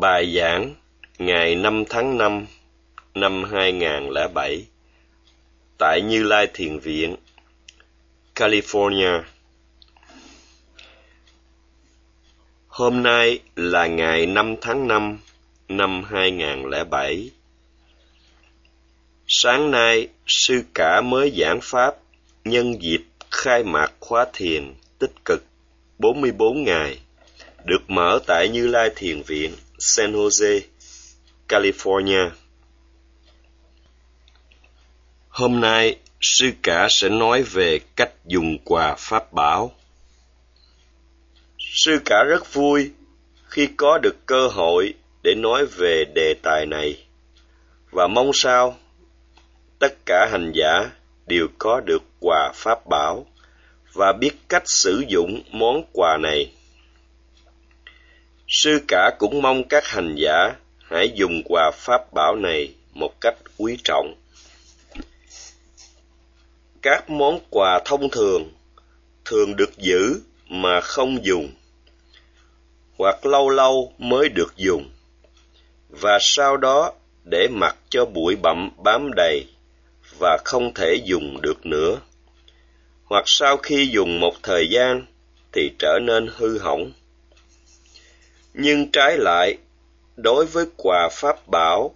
Bài giảng ngày 5 tháng 5 năm 2007 tại Như Lai Thiền Viện, California. Hôm nay là ngày 5 tháng 5 năm 2007. Sáng nay, sư cả mới giảng pháp nhân dịp khai mạc khóa thiền tích cực 44 ngày được mở tại Như Lai Thiền Viện, San Jose, California. Hôm nay, sư cả sẽ nói về cách dùng quà pháp bảo. Sư cả rất vui khi có được cơ hội để nói về đề tài này và mong sao tất cả hành giả đều có được quà pháp bảo và biết cách sử dụng món quà này. Sư cả cũng mong các hành giả hãy dùng quà pháp bảo này một cách quý trọng. Các món quà thông thường thường được giữ mà không dùng, hoặc lâu lâu mới được dùng, và sau đó để mặc cho bụi bặm bám đầy và không thể dùng được nữa. Hoặc sau khi dùng một thời gian thì trở nên hư hỏng nhưng trái lại, đối với quà pháp bảo,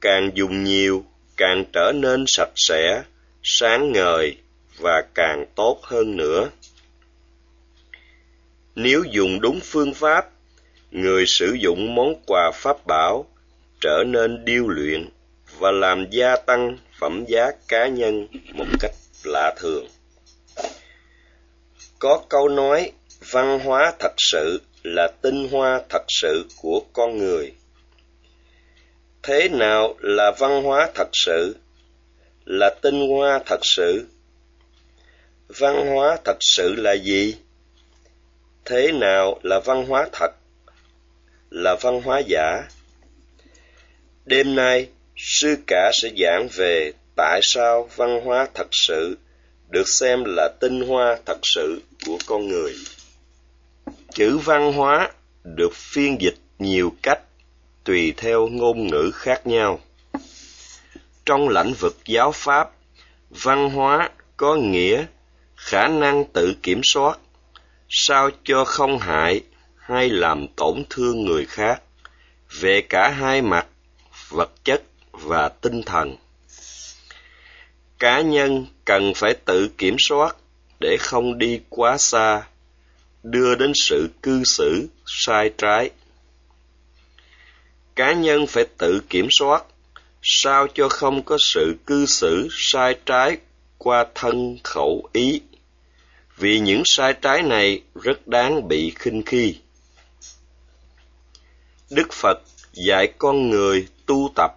càng dùng nhiều, càng trở nên sạch sẽ, sáng ngời và càng tốt hơn nữa. Nếu dùng đúng phương pháp, người sử dụng món quà pháp bảo trở nên điêu luyện và làm gia tăng phẩm giá cá nhân một cách lạ thường. Có câu nói, văn hóa thật sự là tinh hoa thật sự của con người. Thế nào là văn hóa thật sự? Là tinh hoa thật sự. Văn hóa thật sự là gì? Thế nào là văn hóa thật? Là văn hóa giả. Đêm nay, sư cả sẽ giảng về tại sao văn hóa thật sự được xem là tinh hoa thật sự của con người chữ văn hóa được phiên dịch nhiều cách, tùy theo ngôn ngữ khác nhau. Trong lĩnh vực giáo pháp, văn hóa có nghĩa khả năng tự kiểm soát, sao cho không hại hay làm tổn thương người khác, về cả hai mặt, vật chất và tinh thần. Cá nhân cần phải tự kiểm soát để không đi quá xa đưa đến sự cư xử, sai trái. Cá nhân phải tự kiểm soát sao cho không có sự cư xử, sai trái qua thân khẩu ý. Vì những sai trái này rất đáng bị khinh khi. Đức phật dạy con người tu tập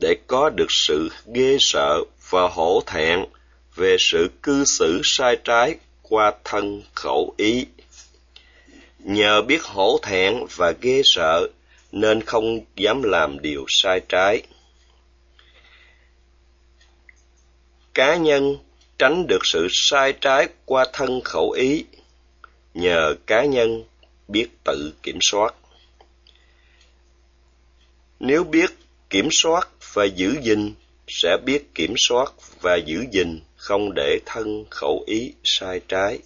để có được sự ghê sợ và hổ thẹn về sự cư xử sai trái qua thân khẩu ý nhờ biết hổ thẹn và ghê sợ, nên không dám làm điều sai trái. Cá nhân tránh được sự sai trái qua thân khẩu ý, nhờ cá nhân biết tự kiểm soát. Nếu biết kiểm soát và giữ gìn, sẽ biết kiểm soát và giữ gìn không để thân khẩu ý sai trái.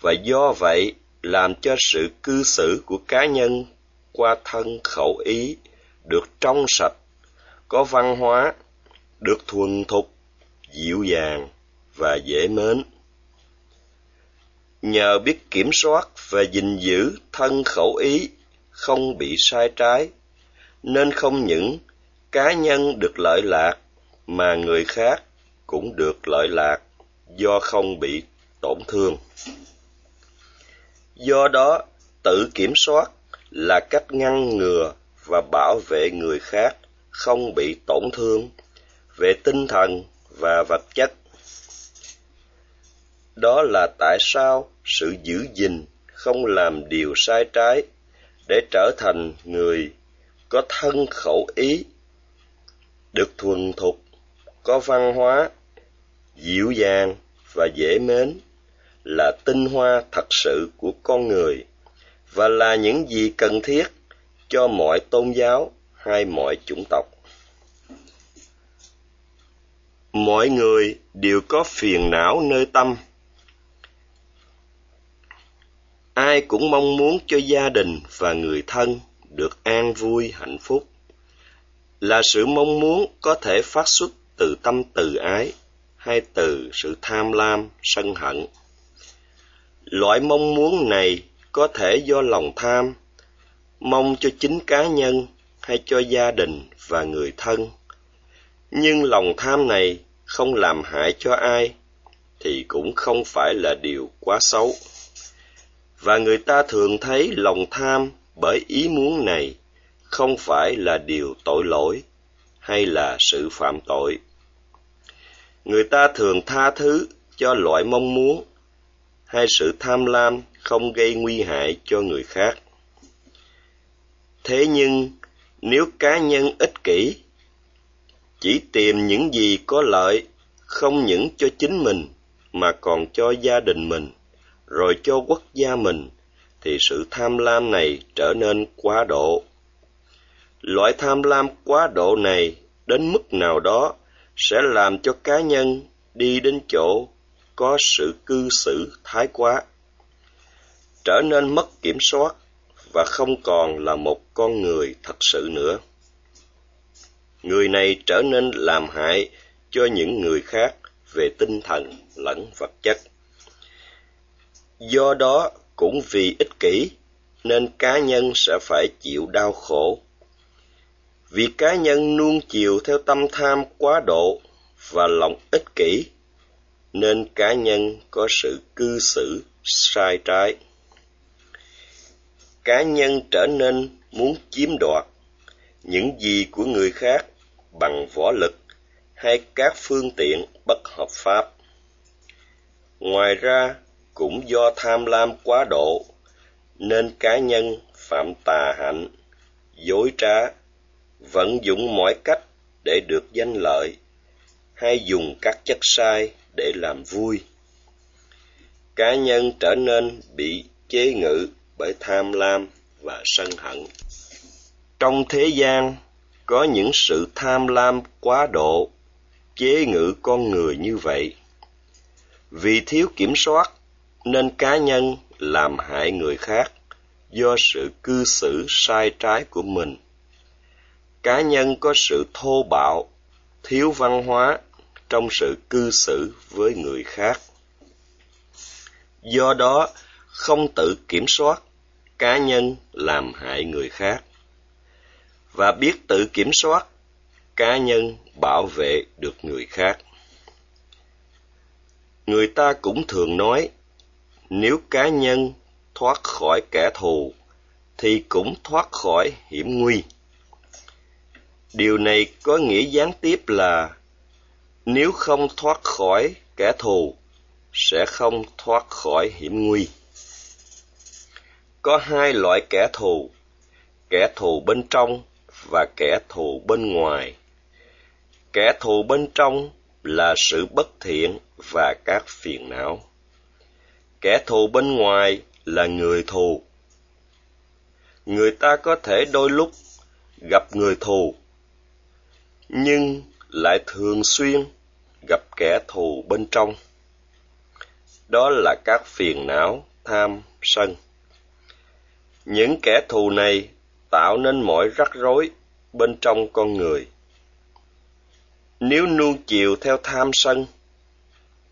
Và do vậy làm cho sự cư xử của cá nhân qua thân khẩu ý được trong sạch, có văn hóa, được thuần thục, dịu dàng và dễ mến. Nhờ biết kiểm soát và gìn giữ thân khẩu ý không bị sai trái, nên không những cá nhân được lợi lạc mà người khác cũng được lợi lạc do không bị tổn thương do đó, tự kiểm soát là cách ngăn ngừa và bảo vệ người khác không bị tổn thương về tinh thần và vật chất. Đó là tại sao sự giữ gìn không làm điều sai trái để trở thành người có thân khẩu ý, được thuần thục, có văn hóa, dịu dàng và dễ mến là tinh hoa thật sự của con người, và là những gì cần thiết cho mọi tôn giáo hay mọi chủng tộc. Mọi người đều có phiền não nơi tâm. Ai cũng mong muốn cho gia đình và người thân được an vui, hạnh phúc. Là sự mong muốn có thể phát xuất từ tâm từ ái hay từ sự tham lam, sân hận loại mong muốn này có thể do lòng tham, mong cho chính cá nhân hay cho gia đình và người thân. Nhưng lòng tham này không làm hại cho ai thì cũng không phải là điều quá xấu. Và người ta thường thấy lòng tham bởi ý muốn này không phải là điều tội lỗi hay là sự phạm tội. Người ta thường tha thứ cho loại mong muốn hay sự tham lam không gây nguy hại cho người khác. Thế nhưng, nếu cá nhân ích kỷ, chỉ tìm những gì có lợi, không những cho chính mình, mà còn cho gia đình mình, rồi cho quốc gia mình, thì sự tham lam này trở nên quá độ. Loại tham lam quá độ này đến mức nào đó sẽ làm cho cá nhân đi đến chỗ có sự cư xử thái quá, trở nên mất kiểm soát và không còn là một con người thật sự nữa. Người này trở nên làm hại cho những người khác về tinh thần lẫn vật chất. Do đó cũng vì ích kỷ nên cá nhân sẽ phải chịu đau khổ. Vì cá nhân nuông chiều theo tâm tham quá độ và lòng ích kỷ nên cá nhân có sự cư xử sai trái. Cá nhân trở nên muốn chiếm đoạt những gì của người khác bằng võ lực hay các phương tiện bất hợp pháp. Ngoài ra, cũng do tham lam quá độ, nên cá nhân phạm tà hạnh, dối trá, vận dụng mọi cách để được danh lợi hay dùng các chất sai để làm vui. Cá nhân trở nên bị chế ngự bởi tham lam và sân hận. Trong thế gian, có những sự tham lam quá độ, chế ngự con người như vậy. Vì thiếu kiểm soát, nên cá nhân làm hại người khác do sự cư xử sai trái của mình. Cá nhân có sự thô bạo, thiếu văn hóa trong sự cư xử với người khác. Do đó, không tự kiểm soát cá nhân làm hại người khác. Và biết tự kiểm soát cá nhân bảo vệ được người khác. Người ta cũng thường nói, nếu cá nhân thoát khỏi kẻ thù, thì cũng thoát khỏi hiểm nguy. Điều này có nghĩa gián tiếp là nếu không thoát khỏi kẻ thù, sẽ không thoát khỏi hiểm nguy. Có hai loại kẻ thù kẻ thù bên trong và kẻ thù bên ngoài. Kẻ thù bên trong là sự bất thiện và các phiền não. Kẻ thù bên ngoài là người thù. Người ta có thể đôi lúc gặp người thù, nhưng lại thường xuyên gặp kẻ thù bên trong. Đó là các phiền não, tham, sân. Những kẻ thù này tạo nên mọi rắc rối bên trong con người. Nếu nuông chiều theo tham sân,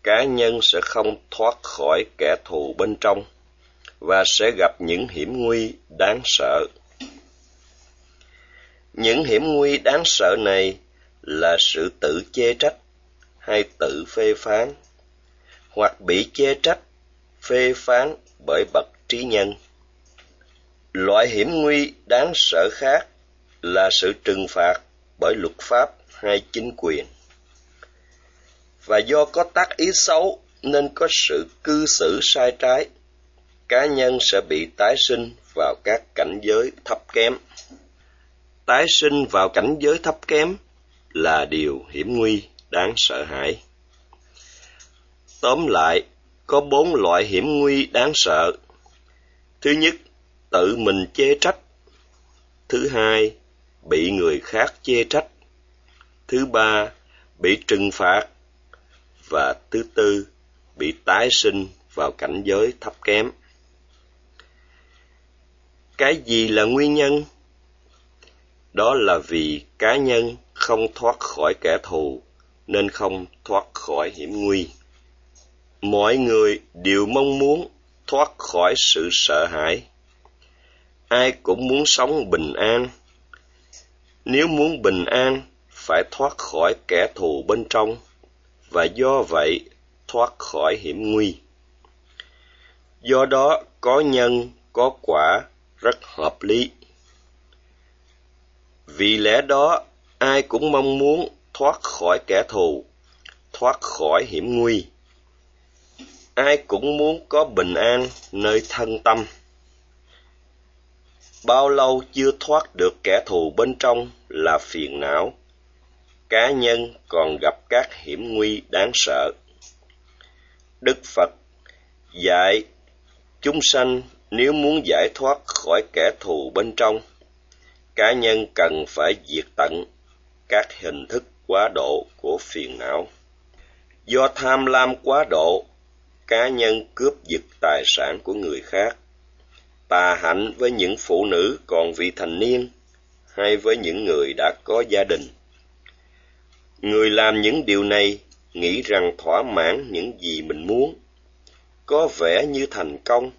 cá nhân sẽ không thoát khỏi kẻ thù bên trong và sẽ gặp những hiểm nguy đáng sợ. Những hiểm nguy đáng sợ này là sự tự chê trách hay tự phê phán, hoặc bị chê trách, phê phán bởi bậc trí nhân. Loại hiểm nguy đáng sợ khác là sự trừng phạt bởi luật pháp hay chính quyền. Và do có tác ý xấu nên có sự cư xử sai trái, cá nhân sẽ bị tái sinh vào các cảnh giới thấp kém. Tái sinh vào cảnh giới thấp kém là điều hiểm nguy đáng sợ hãi. Tóm lại, có bốn loại hiểm nguy đáng sợ. Thứ nhất, tự mình chê trách. Thứ hai, bị người khác chê trách. Thứ ba, bị trừng phạt. Và thứ tư, bị tái sinh vào cảnh giới thấp kém. Cái gì là nguyên nhân? Đó là vì cá nhân không thoát khỏi kẻ thù nên không thoát khỏi hiểm nguy. Mọi người đều mong muốn thoát khỏi sự sợ hãi. Ai cũng muốn sống bình an. Nếu muốn bình an, phải thoát khỏi kẻ thù bên trong, và do vậy thoát khỏi hiểm nguy. Do đó, có nhân, có quả rất hợp lý. Vì lẽ đó, ai cũng mong muốn thoát khỏi kẻ thù, thoát khỏi hiểm nguy. Ai cũng muốn có bình an nơi thân tâm. Bao lâu chưa thoát được kẻ thù bên trong là phiền não. Cá nhân còn gặp các hiểm nguy đáng sợ. Đức phật dạy chúng sanh nếu muốn giải thoát khỏi kẻ thù bên trong, cá nhân cần phải diệt tận các hình thức quá độ của phiền não. Do tham lam quá độ, cá nhân cướp giật tài sản của người khác. Tà hạnh với những phụ nữ còn vị thành niên hay với những người đã có gia đình. Người làm những điều này nghĩ rằng thỏa mãn những gì mình muốn, có vẻ như thành công.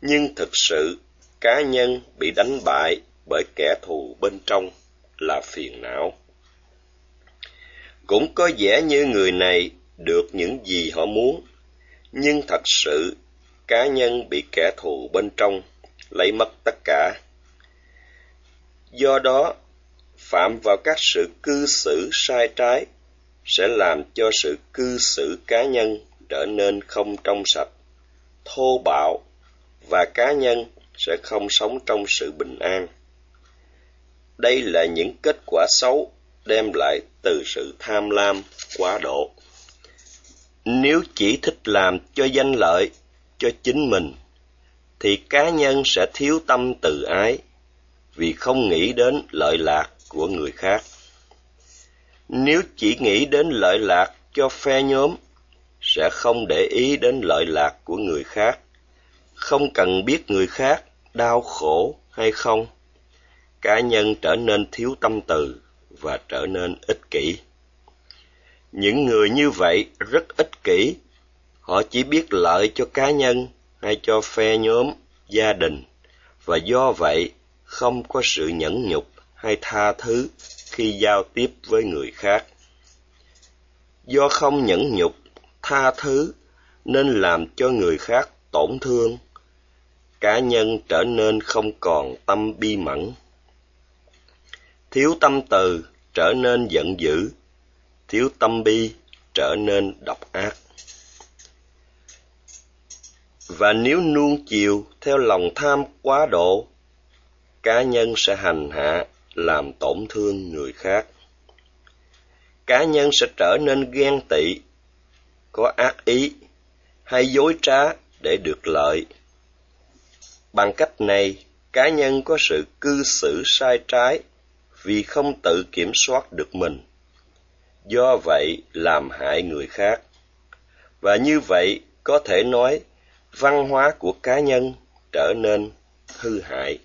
Nhưng thực sự, cá nhân bị đánh bại bởi kẻ thù bên trong là phiền não cũng có vẻ như người này được những gì họ muốn. Nhưng thật sự, cá nhân bị kẻ thù bên trong lấy mất tất cả. Do đó, phạm vào các sự cư xử sai trái sẽ làm cho sự cư xử cá nhân trở nên không trong sạch, thô bạo và cá nhân sẽ không sống trong sự bình an. Đây là những kết quả xấu đem lại từ sự tham lam, quá độ. Nếu chỉ thích làm cho danh lợi, cho chính mình, thì cá nhân sẽ thiếu tâm từ ái, vì không nghĩ đến lợi lạc của người khác. Nếu chỉ nghĩ đến lợi lạc cho phe nhóm, sẽ không để ý đến lợi lạc của người khác. Không cần biết người khác đau khổ hay không, cá nhân trở nên thiếu tâm từ và trở nên ích kỷ. Những người như vậy rất ích kỷ. Họ chỉ biết lợi cho cá nhân hay cho phe nhóm, gia đình. Và do vậy, không có sự nhẫn nhục hay tha thứ khi giao tiếp với người khác. Do không nhẫn nhục, tha thứ nên làm cho người khác tổn thương. Cá nhân trở nên không còn tâm bi mẫn thiếu tâm từ trở nên giận dữ. Thiếu tâm bi trở nên độc ác. Và nếu nuông chiều theo lòng tham quá độ, cá nhân sẽ hành hạ làm tổn thương người khác. Cá nhân sẽ trở nên ghen tị, có ác ý hay dối trá để được lợi. Bằng cách này, cá nhân có sự cư xử sai trái vì không tự kiểm soát được mình. Do vậy làm hại người khác. Và như vậy có thể nói, văn hóa của cá nhân trở nên hư hại.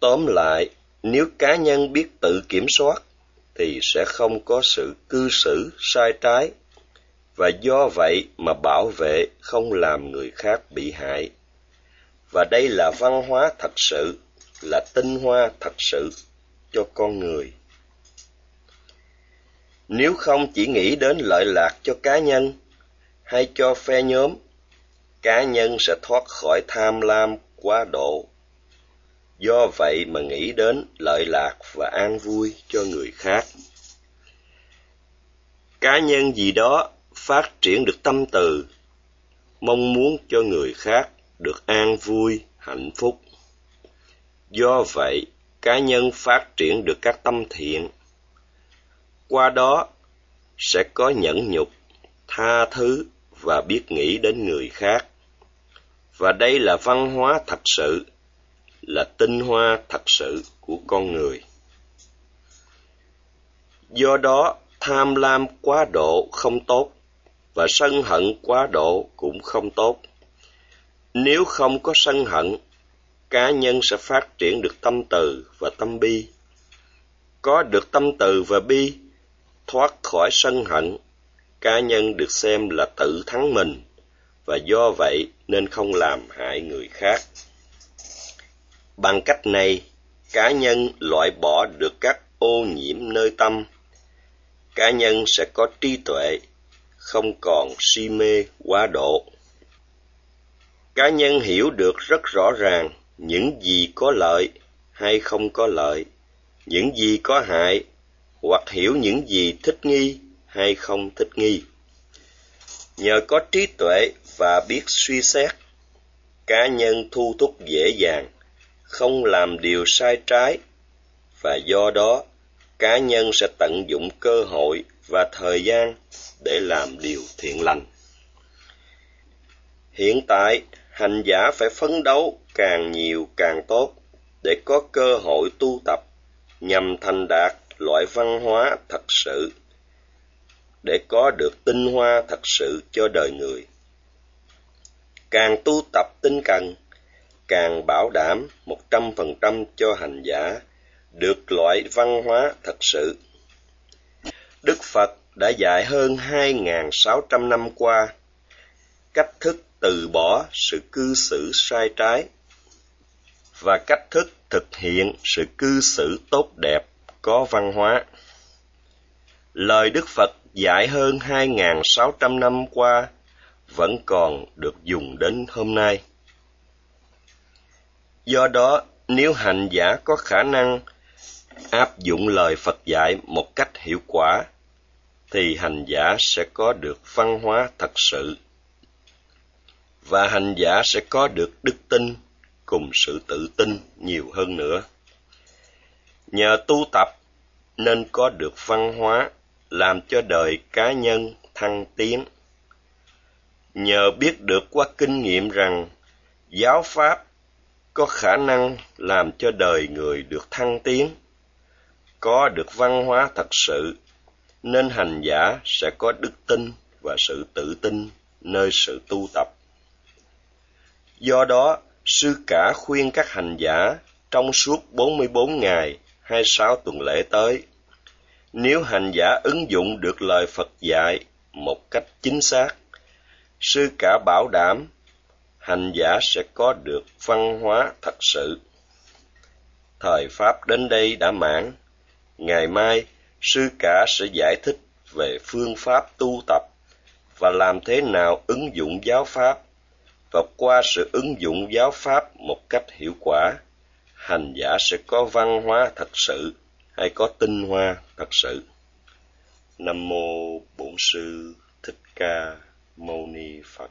Tóm lại, nếu cá nhân biết tự kiểm soát, thì sẽ không có sự cư xử sai trái. Và do vậy mà bảo vệ không làm người khác bị hại. Và đây là văn hóa thật sự là tinh hoa thật sự cho con người. Nếu không chỉ nghĩ đến lợi lạc cho cá nhân hay cho phe nhóm, cá nhân sẽ thoát khỏi tham lam quá độ. Do vậy mà nghĩ đến lợi lạc và an vui cho người khác. Cá nhân gì đó phát triển được tâm từ, mong muốn cho người khác được an vui, hạnh phúc do vậy cá nhân phát triển được các tâm thiện qua đó sẽ có nhẫn nhục tha thứ và biết nghĩ đến người khác và đây là văn hóa thật sự là tinh hoa thật sự của con người. Do đó, tham lam quá độ không tốt và sân hận quá độ cũng không tốt. Nếu không có sân hận, cá nhân sẽ phát triển được tâm từ và tâm bi. Có được tâm từ và bi, thoát khỏi sân hận, cá nhân được xem là tự thắng mình và do vậy nên không làm hại người khác. Bằng cách này, cá nhân loại bỏ được các ô nhiễm nơi tâm. Cá nhân sẽ có trí tuệ, không còn si mê quá độ. Cá nhân hiểu được rất rõ ràng những gì có lợi hay không có lợi, những gì có hại, hoặc hiểu những gì thích nghi hay không thích nghi. Nhờ có trí tuệ và biết suy xét, cá nhân thu thúc dễ dàng, không làm điều sai trái, và do đó cá nhân sẽ tận dụng cơ hội và thời gian để làm điều thiện lành. Hiện tại, hành giả phải phấn đấu càng nhiều càng tốt để có cơ hội tu tập, nhằm thành đạt loại văn hóa thật sự, để có được tinh hoa thật sự cho đời người. Càng tu tập tinh cần, càng bảo đảm một trăm phần trăm cho hành giả được loại văn hóa thật sự. Đức phật đã dạy hơn hai sáu trăm năm qua cách thức từ bỏ sự cư xử sai trái và cách thức thực hiện sự cư xử tốt đẹp có văn hóa. Lời Đức Phật dạy hơn 2.600 năm qua vẫn còn được dùng đến hôm nay. Do đó, nếu hành giả có khả năng áp dụng lời Phật dạy một cách hiệu quả, thì hành giả sẽ có được văn hóa thật sự và hành giả sẽ có được đức tin cùng sự tự tin nhiều hơn nữa. Nhờ tu tập nên có được văn hóa làm cho đời cá nhân thăng tiến. Nhờ biết được qua kinh nghiệm rằng giáo pháp có khả năng làm cho đời người được thăng tiến, có được văn hóa thật sự, nên hành giả sẽ có đức tin và sự tự tin nơi sự tu tập. Do đó, sư cả khuyên các hành giả trong suốt 44 ngày 26 tuần lễ tới, nếu hành giả ứng dụng được lời Phật dạy một cách chính xác, sư cả bảo đảm hành giả sẽ có được văn hóa thật sự. Thời Pháp đến đây đã mãn, ngày mai sư cả sẽ giải thích về phương pháp tu tập và làm thế nào ứng dụng giáo pháp và qua sự ứng dụng giáo pháp một cách hiệu quả, hành giả sẽ có văn hóa thật sự hay có tinh hoa thật sự. Nam mô Bổn sư Thích Ca Mâu Ni Phật.